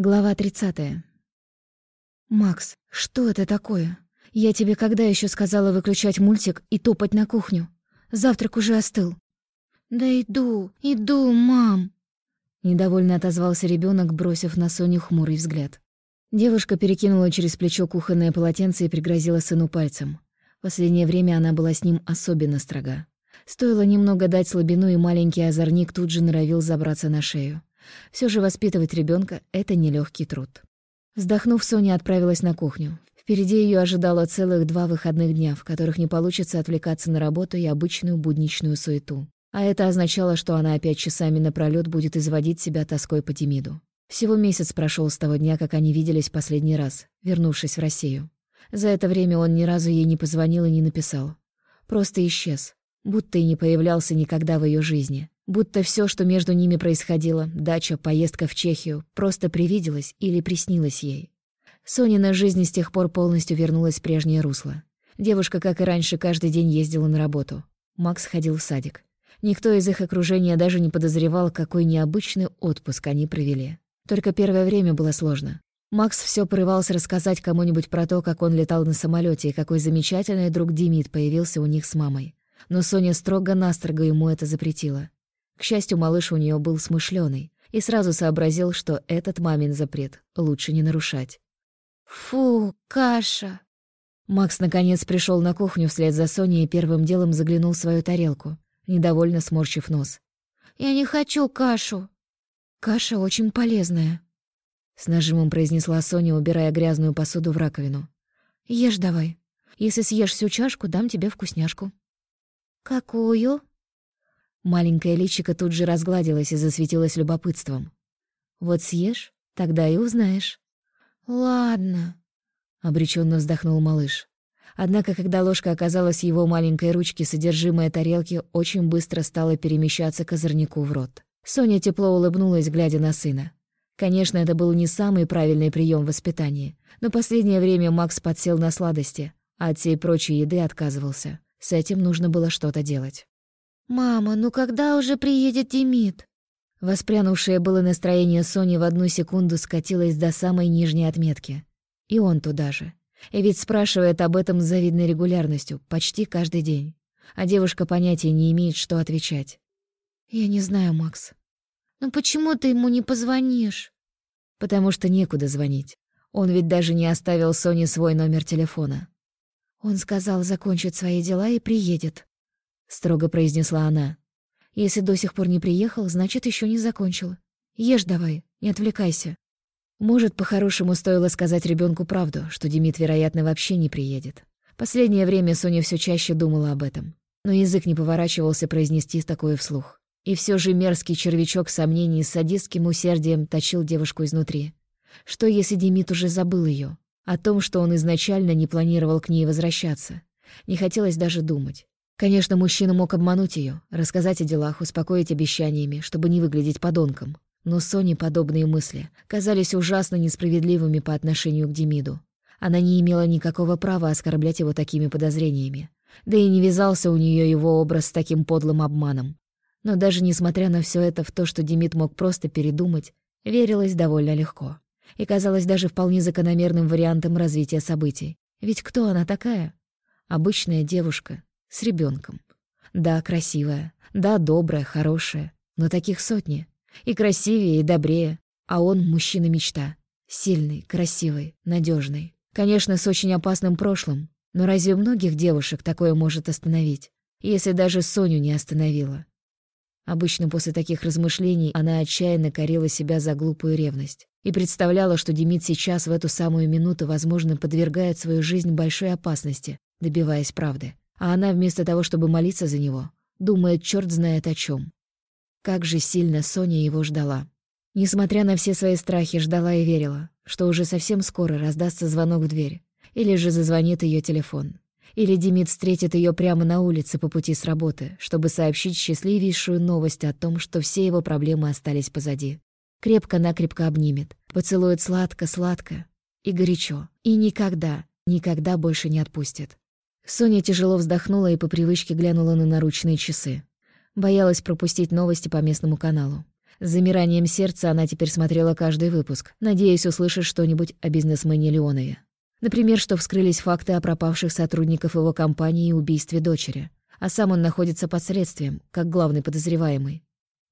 Глава 30. «Макс, что это такое? Я тебе когда еще сказала выключать мультик и топать на кухню? Завтрак уже остыл». «Да иду, иду, мам!» Недовольно отозвался ребенок, бросив на Соню хмурый взгляд. Девушка перекинула через плечо кухонное полотенце и пригрозила сыну пальцем. Последнее время она была с ним особенно строга. Стоило немного дать слабину, и маленький озорник тут же норовил забраться на шею. Все же воспитывать ребенка это нелегкий труд. Вздохнув, Соня отправилась на кухню. Впереди ее ожидало целых два выходных дня, в которых не получится отвлекаться на работу и обычную будничную суету. А это означало, что она опять часами напролёт будет изводить себя тоской по Демиду. Всего месяц прошел с того дня, как они виделись последний раз, вернувшись в Россию. За это время он ни разу ей не позвонил и не написал. Просто исчез, будто и не появлялся никогда в ее жизни. Будто все, что между ними происходило, дача, поездка в Чехию, просто привиделось или приснилось ей. Сонина жизнь с тех пор полностью вернулась в прежнее русло. Девушка, как и раньше, каждый день ездила на работу. Макс ходил в садик. Никто из их окружения даже не подозревал, какой необычный отпуск они провели. Только первое время было сложно. Макс все порывался рассказать кому-нибудь про то, как он летал на самолете и какой замечательный друг Димит появился у них с мамой. Но Соня строго-настрого ему это запретила. К счастью, малыш у нее был смышленый и сразу сообразил, что этот мамин запрет лучше не нарушать. «Фу, каша!» Макс наконец пришел на кухню вслед за Соней и первым делом заглянул в свою тарелку, недовольно сморщив нос. «Я не хочу кашу!» «Каша очень полезная», — с нажимом произнесла Соня, убирая грязную посуду в раковину. «Ешь давай. Если съешь всю чашку, дам тебе вкусняшку». «Какую?» Маленькое личико тут же разгладилось и засветилось любопытством. «Вот съешь, тогда и узнаешь». «Ладно», — обреченно вздохнул малыш. Однако, когда ложка оказалась в его маленькой ручке, содержимое тарелки очень быстро стало перемещаться к озорнику в рот. Соня тепло улыбнулась, глядя на сына. Конечно, это был не самый правильный прием воспитания, но последнее время Макс подсел на сладости, а от всей прочей еды отказывался. С этим нужно было что-то делать. «Мама, ну когда уже приедет Демид?» Воспрянувшее было настроение Сони в одну секунду скатилось до самой нижней отметки. И он туда же. И ведь спрашивает об этом с завидной регулярностью, почти каждый день. А девушка понятия не имеет, что отвечать. «Я не знаю, Макс». «Ну почему ты ему не позвонишь?» «Потому что некуда звонить. Он ведь даже не оставил Соне свой номер телефона». Он сказал закончить свои дела и приедет. — строго произнесла она. «Если до сих пор не приехал, значит, еще не закончил. Ешь давай, не отвлекайся». Может, по-хорошему стоило сказать ребенку правду, что Демид, вероятно, вообще не приедет. Последнее время Соня все чаще думала об этом. Но язык не поворачивался произнести такое вслух. И все же мерзкий червячок сомнений с садистским усердием точил девушку изнутри. Что, если Демид уже забыл ее? О том, что он изначально не планировал к ней возвращаться. Не хотелось даже думать. Конечно, мужчина мог обмануть ее, рассказать о делах, успокоить обещаниями, чтобы не выглядеть подонком. Но Соне подобные мысли казались ужасно несправедливыми по отношению к Демиду. Она не имела никакого права оскорблять его такими подозрениями. Да и не вязался у нее его образ с таким подлым обманом. Но даже несмотря на все это, в то, что Демид мог просто передумать, верилось довольно легко. И казалось даже вполне закономерным вариантом развития событий. Ведь кто она такая? Обычная девушка, с ребенком. Да, красивая, да, добрая, хорошая, но таких сотни. И красивее, и добрее. А он мужчина-мечта. Сильный, красивый, надежный. Конечно, с очень опасным прошлым. Но разве многих девушек такое может остановить? Если даже Соню не остановила. Обычно после таких размышлений она отчаянно корила себя за глупую ревность и представляла, что Демид сейчас в эту самую минуту, возможно, подвергает свою жизнь большой опасности, добиваясь правды. А она вместо того, чтобы молиться за него, думает черт знает о чем. Как же сильно Соня его ждала. Несмотря на все свои страхи, ждала и верила, что уже совсем скоро раздастся звонок в дверь, или же зазвонит ее телефон, или Демид встретит ее прямо на улице по пути с работы, чтобы сообщить счастливейшую новость о том, что все его проблемы остались позади. Крепко-накрепко обнимет, поцелует сладко-сладко и горячо, и никогда, никогда больше не отпустит. Соня тяжело вздохнула и по привычке глянула на наручные часы. Боялась пропустить новости по местному каналу. С замиранием сердца она теперь смотрела каждый выпуск, надеясь услышать что-нибудь о бизнесмене Леонове. Например, что вскрылись факты о пропавших сотрудников его компании и убийстве дочери, а сам он находится под следствием, как главный подозреваемый.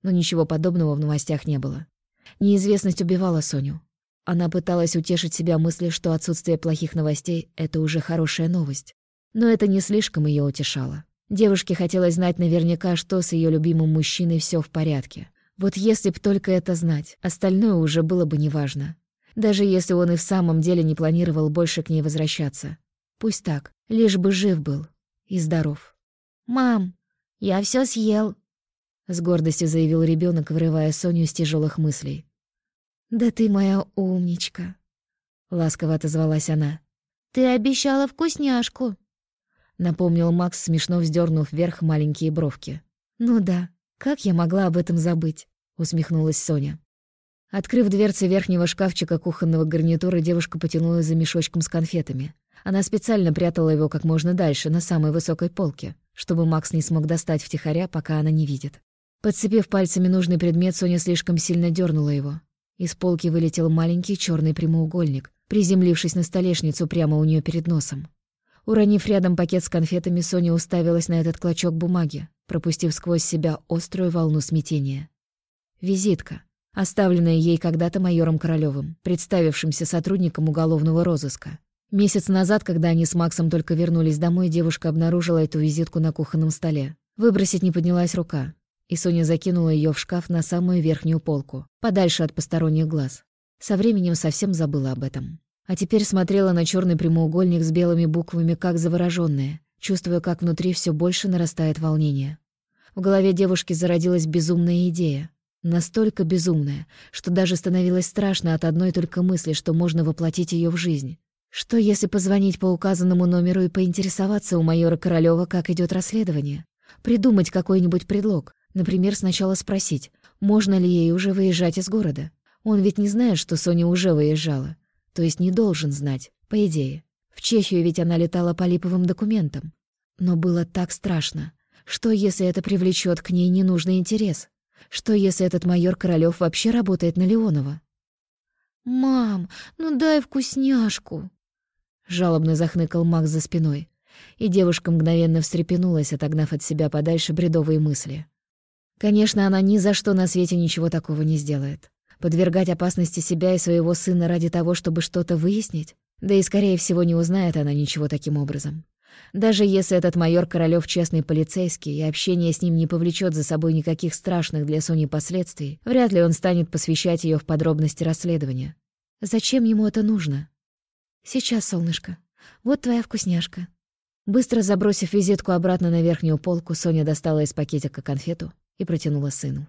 Но ничего подобного в новостях не было. Неизвестность убивала Соню. Она пыталась утешить себя мыслью, что отсутствие плохих новостей — это уже хорошая новость. Но это не слишком ее утешало. Девушке хотелось знать наверняка, что с ее любимым мужчиной все в порядке. Вот если б только это знать, остальное уже было бы неважно. Даже если он и в самом деле не планировал больше к ней возвращаться. Пусть так, лишь бы жив был и здоров. «Мам, я все съел», — с гордостью заявил ребенок, вырывая Соню из тяжелых мыслей. «Да ты моя умничка», — ласково отозвалась она. «Ты обещала вкусняшку», — напомнил Макс, смешно вздернув вверх маленькие бровки. «Ну да, «Как я могла об этом забыть?» — усмехнулась Соня. Открыв дверцы верхнего шкафчика кухонного гарнитура, девушка потянулась за мешочком с конфетами. Она специально прятала его как можно дальше, на самой высокой полке, чтобы Макс не смог достать втихаря, пока она не видит. Подцепив пальцами нужный предмет, Соня слишком сильно дернула его. Из полки вылетел маленький черный прямоугольник, приземлившись на столешницу прямо у нее перед носом. Уронив рядом пакет с конфетами, Соня уставилась на этот клочок бумаги, пропустив сквозь себя острую волну смятения. Визитка, оставленная ей когда-то майором Королёвым, представившимся сотрудником уголовного розыска. Месяц назад, когда они с Максом только вернулись домой, девушка обнаружила эту визитку на кухонном столе. Выбросить не поднялась рука, и Соня закинула ее в шкаф на самую верхнюю полку, подальше от посторонних глаз. Со временем совсем забыла об этом. А теперь смотрела на черный прямоугольник с белыми буквами, как заворожённая, чувствуя, как внутри все больше нарастает волнение. В голове девушки зародилась безумная идея. Настолько безумная, что даже становилось страшно от одной только мысли, что можно воплотить ее в жизнь. Что если позвонить по указанному номеру и поинтересоваться у майора Королёва, как идет расследование? Придумать какой-нибудь предлог. Например, сначала спросить, можно ли ей уже выезжать из города. Он ведь не знает, что Соня уже выезжала. То есть не должен знать, по идее. В Чехию ведь она летала по липовым документам. Но было так страшно. Что, если это привлечет к ней ненужный интерес? Что, если этот майор Королёв вообще работает на Леонова? «Мам, ну дай вкусняшку!» Жалобно захныкал Макс за спиной, и девушка мгновенно встрепенулась, отогнав от себя подальше бредовые мысли. Конечно, она ни за что на свете ничего такого не сделает. Подвергать опасности себя и своего сына ради того, чтобы что-то выяснить? Да и, скорее всего, не узнает она ничего таким образом. Даже если этот майор Королёв честный полицейский, и общение с ним не повлечет за собой никаких страшных для Сони последствий, вряд ли он станет посвящать ее в подробности расследования. Зачем ему это нужно? Сейчас, солнышко. Вот твоя вкусняшка. Быстро забросив визитку обратно на верхнюю полку, Соня достала из пакетика конфету и протянула сыну.